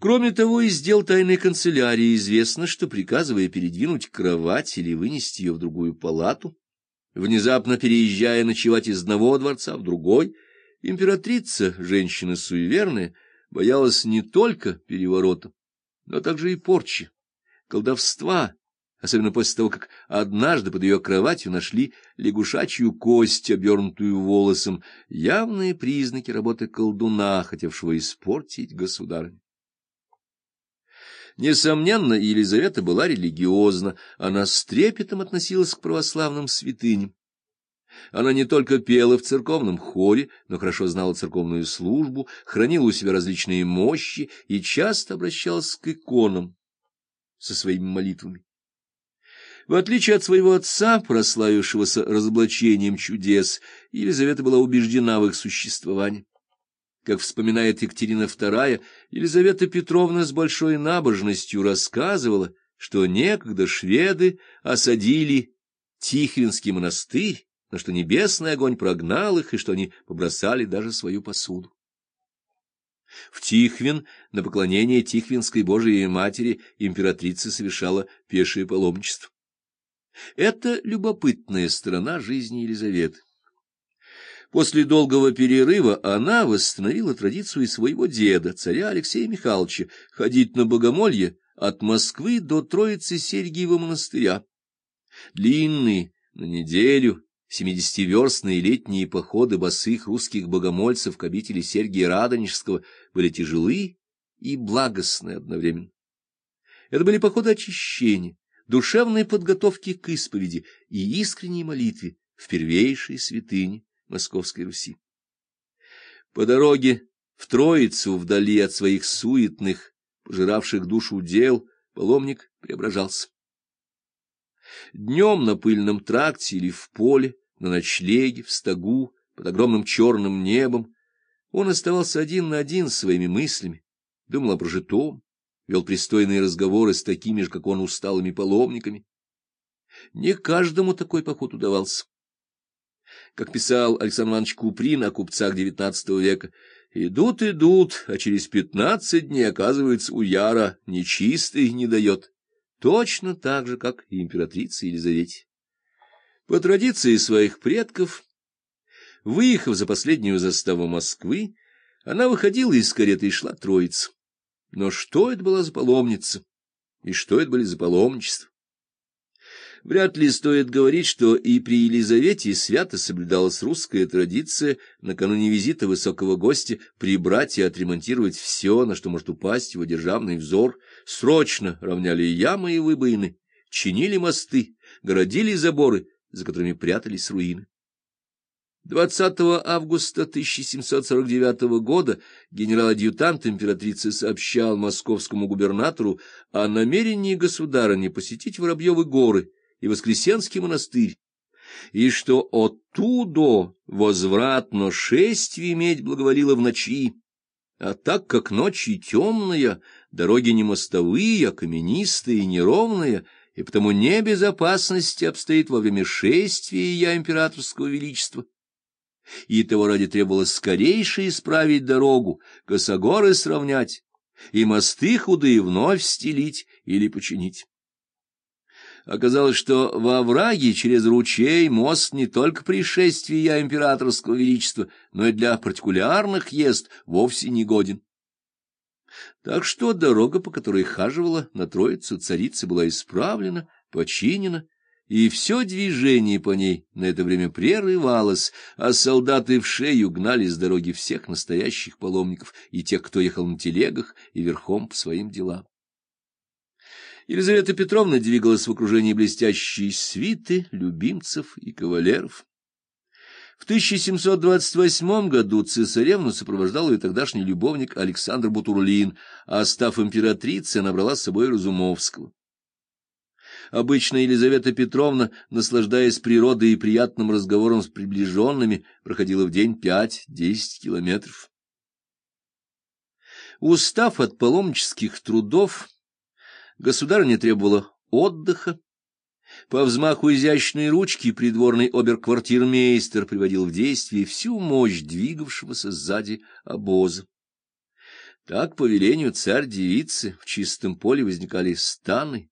Кроме того, из дел тайной канцелярии известно, что, приказывая передвинуть кровать или вынести ее в другую палату, внезапно переезжая ночевать из одного дворца в другой, императрица, женщина суеверная, боялась не только переворота, но также и порчи, колдовства, особенно после того, как однажды под ее кроватью нашли лягушачью кость, обернутую волосом, явные признаки работы колдуна, хотевшего испортить государыню. Несомненно, Елизавета была религиозна, она с трепетом относилась к православным святыням. Она не только пела в церковном хоре, но хорошо знала церковную службу, хранила у себя различные мощи и часто обращалась к иконам со своими молитвами. В отличие от своего отца, прославившегося разоблачением чудес, Елизавета была убеждена в их существовании. Как вспоминает Екатерина II, Елизавета Петровна с большой набожностью рассказывала, что некогда шведы осадили Тихвинский монастырь, но что небесный огонь прогнал их, и что они побросали даже свою посуду. В Тихвин, на поклонение Тихвинской Божией Матери, императрица совершала пешее паломничество. Это любопытная сторона жизни Елизаветы. После долгого перерыва она восстановила традицию своего деда, царя Алексея Михайловича, ходить на богомолье от Москвы до Троицы Сергиева монастыря. Длинные, на неделю, семидесятиверстные летние походы босых русских богомольцев к обители Сергия Радонежского были тяжелы и благостны одновременно. Это были походы очищения, душевной подготовки к исповеди и искренней молитве в первейшей святыне Московской Руси. По дороге в Троицу, вдали от своих суетных, пожиравших душу дел, паломник преображался. Днем на пыльном тракте или в поле, на ночлеге, в стогу, под огромным черным небом, он оставался один на один с своими мыслями, думал о прожитом, вел пристойные разговоры с такими же, как он, усталыми паломниками. Не каждому такой поход удавался как писал Александр Иванович Куприн о купцах XIX века, идут, идут, а через пятнадцать дней, оказывается, у Яра нечистый не дает, точно так же, как и императрица Елизавете. По традиции своих предков, выехав за последнюю заставу Москвы, она выходила из кареты и шла троица. Но что это была за паломница? И что это были за паломничества? Вряд ли стоит говорить, что и при Елизавете свято соблюдалась русская традиция накануне визита высокого гостя прибрать и отремонтировать все, на что может упасть его державный взор, срочно равняли ямы и выбоины, чинили мосты, городили заборы, за которыми прятались руины. 20 августа 1749 года генерал-адъютант императрицы сообщал московскому губернатору о намерении государыни посетить Воробьевы горы, и Воскресенский монастырь, и что оттуда возвратно шествие иметь благоволило в ночи, а так как ночи темная, дороги не мостовые, а каменистые и неровные, и потому небезопасности обстоит во время шествия я императорского величества. И того ради требовалось скорейше исправить дорогу, косогоры сравнять, и мосты худые вновь стелить или починить. Оказалось, что во враге через ручей мост не только пришествия императорского величества, но и для партикулярных езд вовсе не годен. Так что дорога, по которой хаживала на Троицу царица, была исправлена, починена, и все движение по ней на это время прерывалось, а солдаты в шею гнали с дороги всех настоящих паломников и тех, кто ехал на телегах и верхом по своим делам. Елизавета Петровна двигалась в окружении блестящей свиты, любимцев и кавалеров. В 1728 году цесаревну сопровождал ее тогдашний любовник Александр Бутурлин, а став императрицей, набрала с собой Разумовского. Обычно Елизавета Петровна, наслаждаясь природой и приятным разговором с приближенными, проходила в день пять-десять километров. Устав от паломнических трудов, Государыня требовала отдыха. По взмаху изящной ручки придворный оберквартирмейстер приводил в действие всю мощь двигавшегося сзади обоза. Так, по велению царь-девицы, в чистом поле возникали станы,